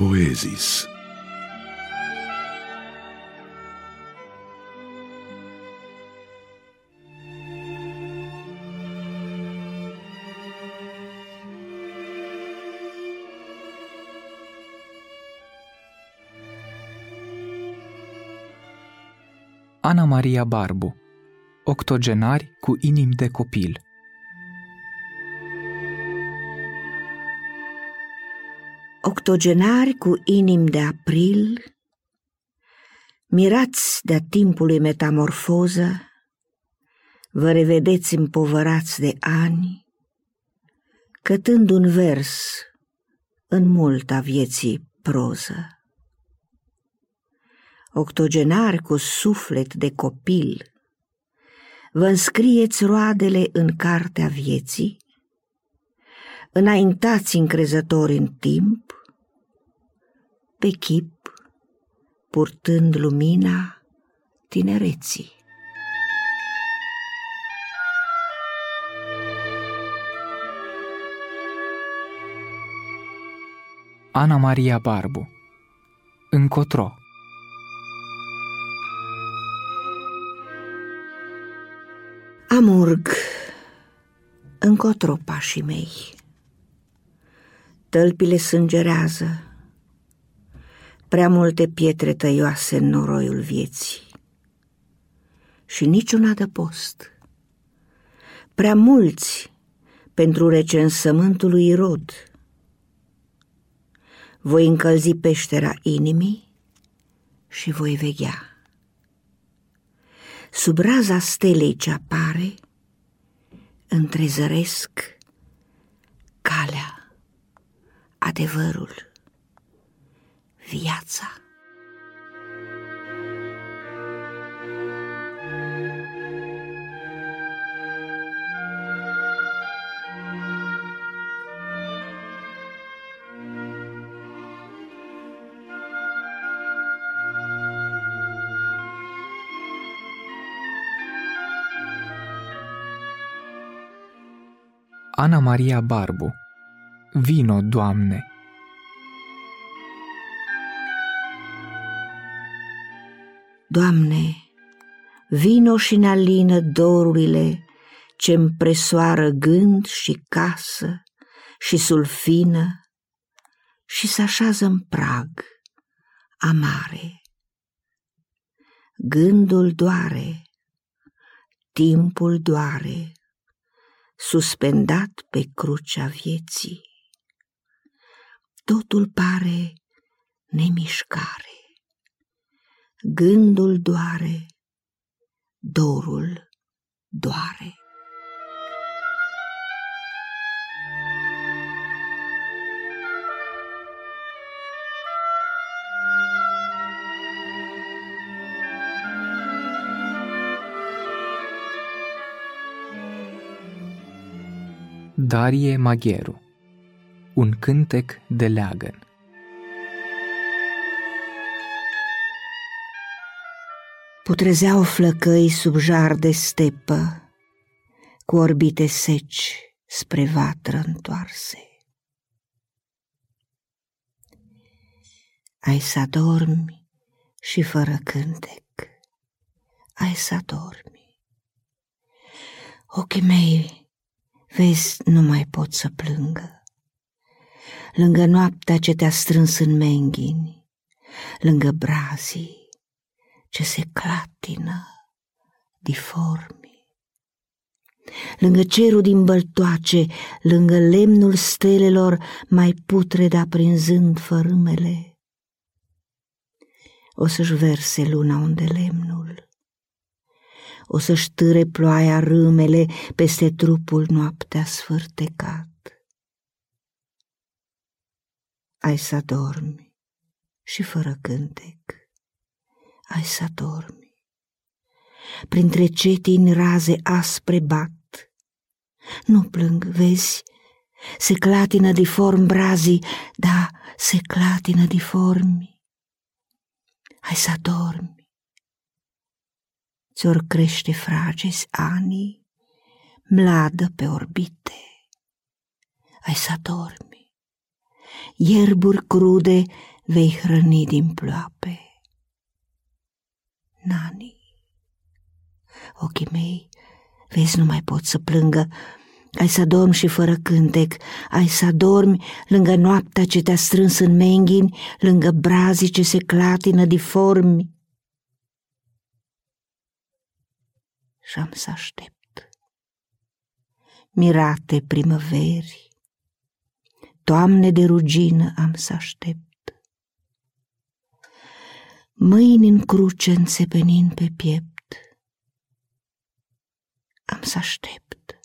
Poezis. Ana Maria Barbu Octogenari cu inimi de copil Octogenari cu inimi de april, Mirați de-a timpului metamorfoză, Vă revedeți împovărați de ani, Cătând un vers în multa vieții proză. Octogenari cu suflet de copil, Vă înscrieți roadele în cartea vieții, Înaintați încrezători în timp, Pe chip, purtând lumina tinereții. Ana Maria Barbu Încotro Amurg încotro pașii mei. Tălpile sângerează, prea multe pietre tăioase în noroiul vieții. Și niciun adăpost. Prea mulți pentru recensământul lui Irod. Voi încălzi peștera inimii și voi veghea. Sub raza stelei ce apare, întrezăresc calea, adevărul, viața. Ana Maria Barbu Vino, Doamne! Doamne, vino și ne alină dorurile ce împresoară gând și casă și sulfină și se așează în prag amare. Gândul doare, timpul doare, suspendat pe crucea vieții. Totul pare nemișcare. Gândul doare, dorul doare. Darie Magheru Un cântec de leagăn Putrezeau flăcăi sub jar de stepă, cu orbite seci spre vatră întoarse. Ai să adormi și fără cântec, ai să adormi. Ochii mei, vezi, nu mai pot să plângă. Lângă noaptea ce te-a strâns în menghini, lângă brazii, ce se clatină diformi. Lângă cerul din băltoace, lângă lemnul stelelor, mai putrede aprinzând fărâmele, o să-și verse luna unde lemnul, o să-și târe ploaia râmele peste trupul noaptea sfârtecat. Ai să dormi și fără cântec ai să dormi. Printre cetini raze aspre bat. Nu plâng, vezi, se clatină diform brazii, da, se clatină diformi. Hai să dormi. Ți-or crește fragezi anii, mladă pe orbite. Ai să dormi. Ierburi crude vei hrăni din ploape. Nani, ochii mei, vezi, nu mai pot să plângă, ai să dormi și fără cântec, ai să dormi lângă noaptea ce te-a strâns în menghini, lângă brazii ce se clatină diformi. Și am să aștept. Mirate primăveri, toamne de rugină am să aștept. Mâini în cruce înțepenind pe piept, am să aștept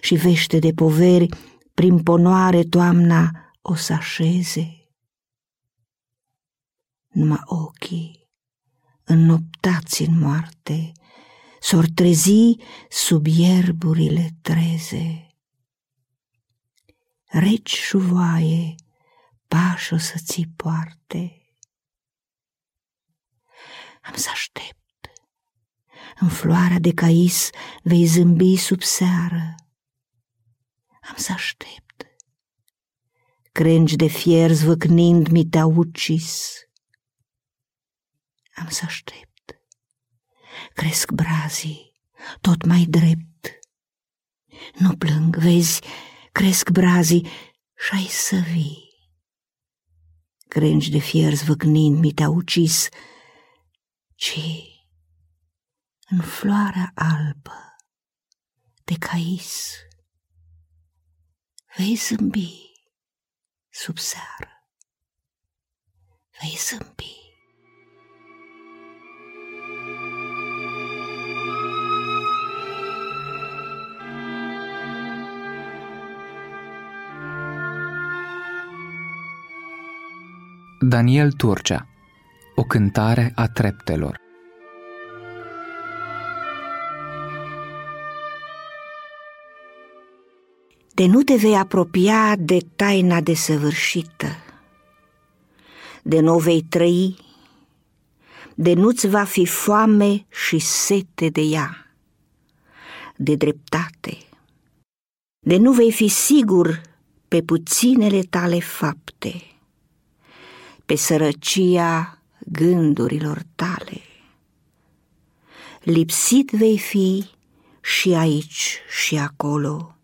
și vește de poveri prin ponoare toamna o să așeze. Numai ochii, înnoptați în moarte, s-or trezi sub ierburile treze. Reci șuvoaie, pași o să ți poarte. Am să aștept în floarea de cais vei zâmbi sub seară. Am să aștept. Crengi de fier zvăcnind mi te-au ucis. Am să aștept. Cresc brazii, tot mai drept. Nu plâng, vezi, cresc brazii și ai să vii. Crengi de fier zvăcnind mi te-au ucis, ci în floarea albă de cais. Vei zâmbi sub seară, vei zâmbi. Daniel Turcea O cântare a treptelor. De nu te vei apropia de taina desăvârșită, de nu vei trăi, de nu-ți va fi foame și sete de ea, de dreptate, de nu vei fi sigur pe puținele tale fapte, pe sărăcia gândurilor tale. Lipsit vei fi și aici și acolo,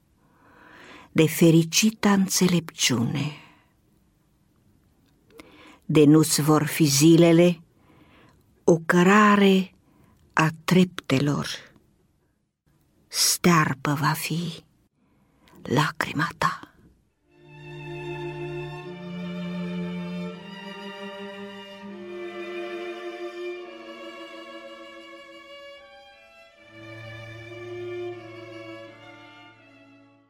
de fericita înțelepciune. De nu-ți vor fi zilele o cărare a treptelor, stearpă va fi lacrima ta.